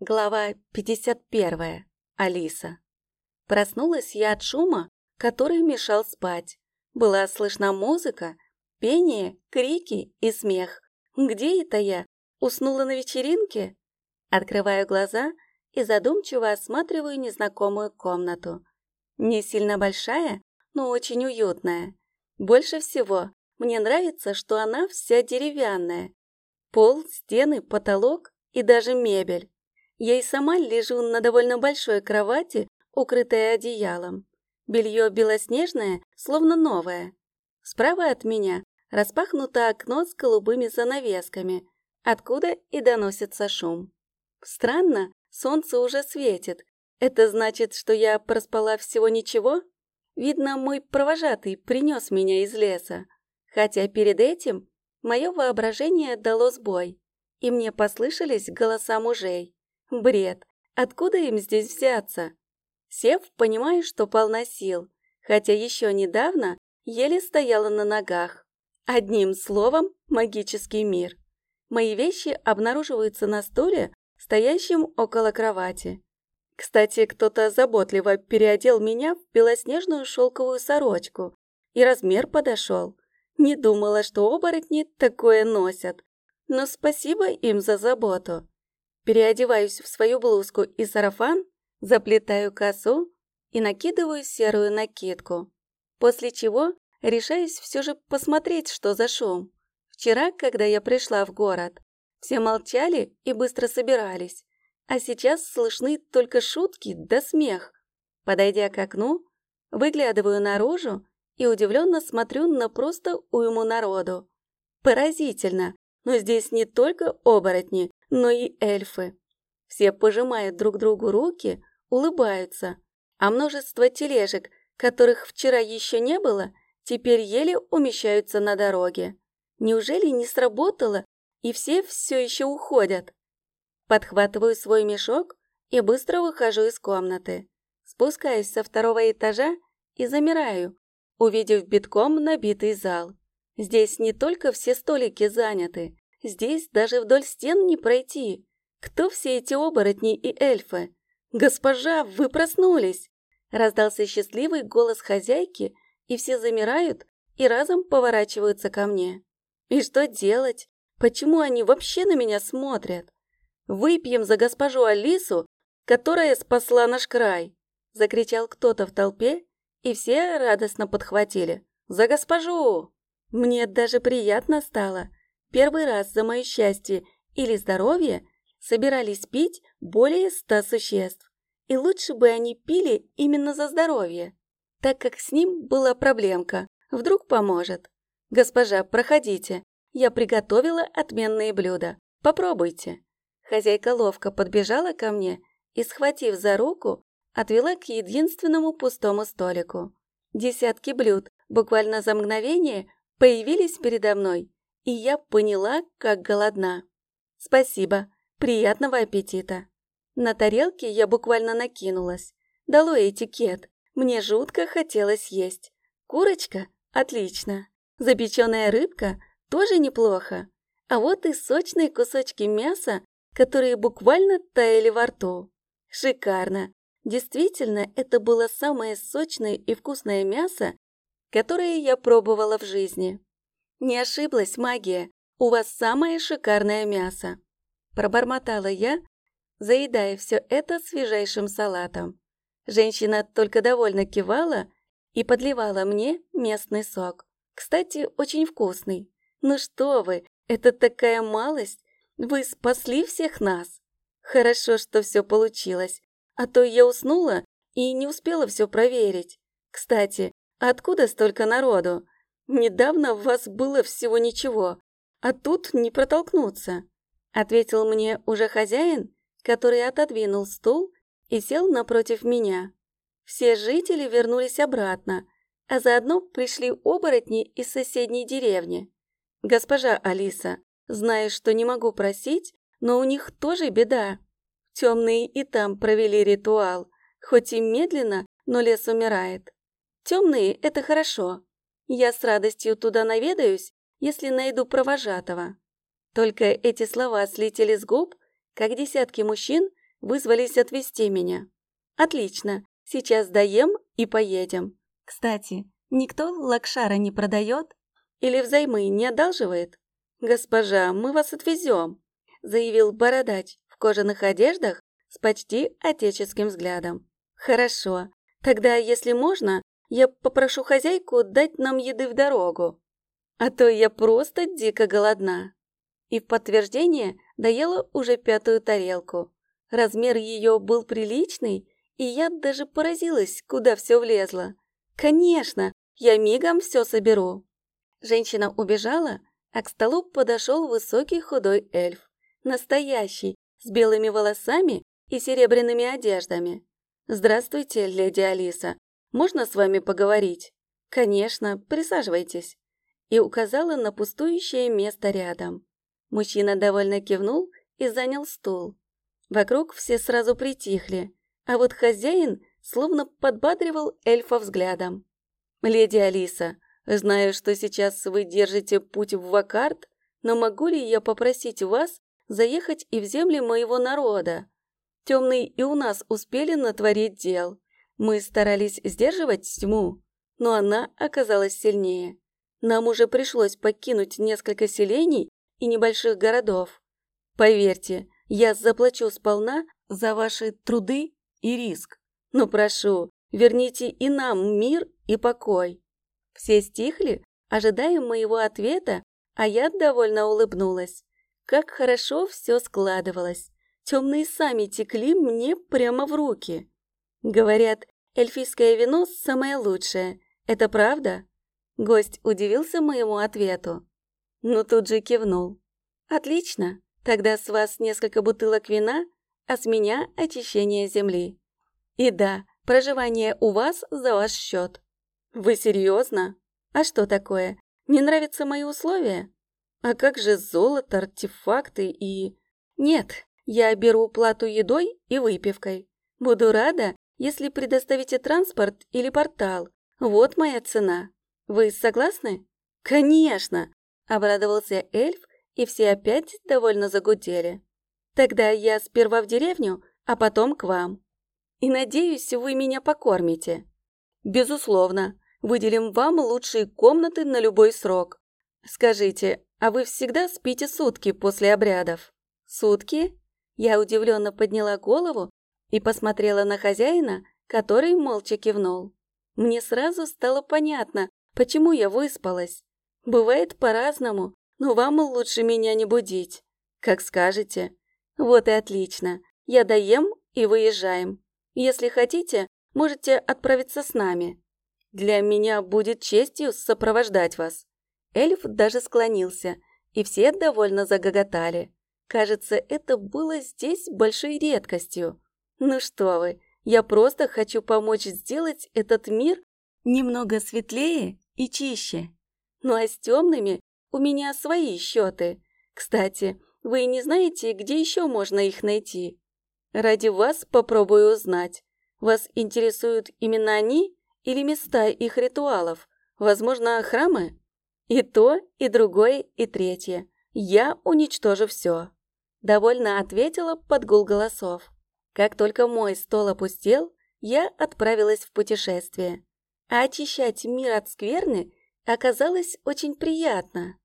Глава 51. Алиса. Проснулась я от шума, который мешал спать. Была слышна музыка, пение, крики и смех. Где это я? Уснула на вечеринке? Открываю глаза и задумчиво осматриваю незнакомую комнату. Не сильно большая, но очень уютная. Больше всего мне нравится, что она вся деревянная. Пол, стены, потолок и даже мебель. Я и сама лежу на довольно большой кровати, укрытая одеялом. Белье белоснежное, словно новое. Справа от меня распахнуто окно с голубыми занавесками, откуда и доносится шум. Странно, солнце уже светит. Это значит, что я проспала всего ничего? Видно, мой провожатый принес меня из леса. Хотя перед этим мое воображение дало сбой, и мне послышались голоса мужей. Бред. Откуда им здесь взяться? Сев, понимаю, что полна сил, хотя еще недавно еле стояла на ногах. Одним словом, магический мир. Мои вещи обнаруживаются на стуле, стоящем около кровати. Кстати, кто-то заботливо переодел меня в белоснежную шелковую сорочку, и размер подошел. Не думала, что оборотни такое носят, но спасибо им за заботу переодеваюсь в свою блузку и сарафан, заплетаю косу и накидываю серую накидку. После чего решаюсь все же посмотреть, что за шум. Вчера, когда я пришла в город, все молчали и быстро собирались, а сейчас слышны только шутки да смех. Подойдя к окну, выглядываю наружу и удивленно смотрю на просто уйму народу. Поразительно, но здесь не только оборотни, но и эльфы. Все пожимают друг другу руки, улыбаются, а множество тележек, которых вчера еще не было, теперь еле умещаются на дороге. Неужели не сработало, и все все еще уходят? Подхватываю свой мешок и быстро выхожу из комнаты. Спускаюсь со второго этажа и замираю, увидев битком набитый зал. Здесь не только все столики заняты, Здесь даже вдоль стен не пройти. Кто все эти оборотни и эльфы? Госпожа, вы проснулись! Раздался счастливый голос хозяйки, и все замирают и разом поворачиваются ко мне. И что делать? Почему они вообще на меня смотрят? Выпьем за госпожу Алису, которая спасла наш край, закричал кто-то в толпе, и все радостно подхватили. За госпожу! Мне даже приятно стало. Первый раз за мое счастье или здоровье собирались пить более ста существ. И лучше бы они пили именно за здоровье, так как с ним была проблемка. Вдруг поможет. Госпожа, проходите. Я приготовила отменные блюда. Попробуйте. Хозяйка ловко подбежала ко мне и, схватив за руку, отвела к единственному пустому столику. Десятки блюд буквально за мгновение появились передо мной, и я поняла, как голодна. Спасибо, приятного аппетита. На тарелке я буквально накинулась. Дало этикет, мне жутко хотелось есть. Курочка? Отлично. Запеченная рыбка? Тоже неплохо. А вот и сочные кусочки мяса, которые буквально таяли во рту. Шикарно. Действительно, это было самое сочное и вкусное мясо, которое я пробовала в жизни. «Не ошиблась магия, у вас самое шикарное мясо!» Пробормотала я, заедая все это свежайшим салатом. Женщина только довольно кивала и подливала мне местный сок. Кстати, очень вкусный. Ну что вы, это такая малость! Вы спасли всех нас! Хорошо, что все получилось, а то я уснула и не успела все проверить. Кстати, откуда столько народу? Недавно в вас было всего ничего, а тут не протолкнуться», — ответил мне уже хозяин, который отодвинул стул и сел напротив меня. Все жители вернулись обратно, а заодно пришли оборотни из соседней деревни. «Госпожа Алиса, знаю, что не могу просить, но у них тоже беда. Темные и там провели ритуал, хоть и медленно, но лес умирает. Темные — это хорошо, я с радостью туда наведаюсь, если найду провожатого. Только эти слова слетели с губ, как десятки мужчин вызвались отвезти меня. Отлично, сейчас доем и поедем. Кстати, никто лакшара не продает? Или взаймы не одалживает? Госпожа, мы вас отвезем, заявил бородач в кожаных одеждах с почти отеческим взглядом. Хорошо, тогда, если можно, я попрошу хозяйку дать нам еды в дорогу. А то я просто дико голодна. И в подтверждение доела уже пятую тарелку. Размер ее был приличный, и я даже поразилась, куда все влезло. Конечно, я мигом все соберу. Женщина убежала, а к столу подошел высокий худой эльф. Настоящий, с белыми волосами и серебряными одеждами. «Здравствуйте, леди Алиса. Можно с вами поговорить?» «Конечно, присаживайтесь». И указала на пустующее место рядом. Мужчина довольно кивнул и занял стул. Вокруг все сразу притихли, а вот хозяин словно подбадривал эльфа взглядом. «Леди Алиса, знаю, что сейчас вы держите путь в Вакарт, но могу ли я попросить вас заехать и в земли моего народа? Темные и у нас успели натворить дел. Мы старались сдерживать тьму, но она оказалась сильнее. Нам уже пришлось покинуть несколько селений и небольших городов. Поверьте, я заплачу сполна за ваши труды и риск. Но прошу, верните и нам мир и покой. Все стихли, ожидая моего ответа, а я довольно улыбнулась. Как хорошо все складывалось. Темные сами текли мне прямо в руки. Говорят, эльфийское вино самое лучшее. Это правда? Гость удивился моему ответу. Но тут же кивнул. Отлично. Тогда с вас несколько бутылок вина, а с меня очищение земли. И да, проживание у вас за ваш счет. Вы серьезно? А что такое? Не нравятся мои условия? А как же золото, артефакты и... Нет, я беру плату едой и выпивкой. Буду рада, если предоставите транспорт или портал. Вот моя цена. Вы согласны? Конечно, обрадовался эльф и все опять довольно загудели. Тогда я сперва в деревню, а потом к вам. И надеюсь, вы меня покормите. Безусловно, выделим вам лучшие комнаты на любой срок. Скажите, а вы всегда спите сутки после обрядов? Сутки? Я удивленно подняла голову и посмотрела на хозяина, который молча кивнул. Мне сразу стало понятно, почему я выспалась. Бывает по-разному, но вам лучше меня не будить. Как скажете. Вот и отлично. Я доем и выезжаем. Если хотите, можете отправиться с нами. Для меня будет честью сопровождать вас. Эльф даже склонился, и все довольно загоготали. Кажется, это было здесь большой редкостью. Ну что вы, я просто хочу помочь сделать этот мир немного светлее и чище. Ну а с темными у меня свои счеты. Кстати, вы не знаете, где еще можно их найти? Ради вас попробую узнать. Вас интересуют именно они или места их ритуалов? Возможно, храмы? И то, и другое, и третье. Я уничтожу все. Довольно ответила под гул голосов. Как только мой стол опустел, я отправилась в путешествие. А очищать мир от скверны оказалось очень приятно.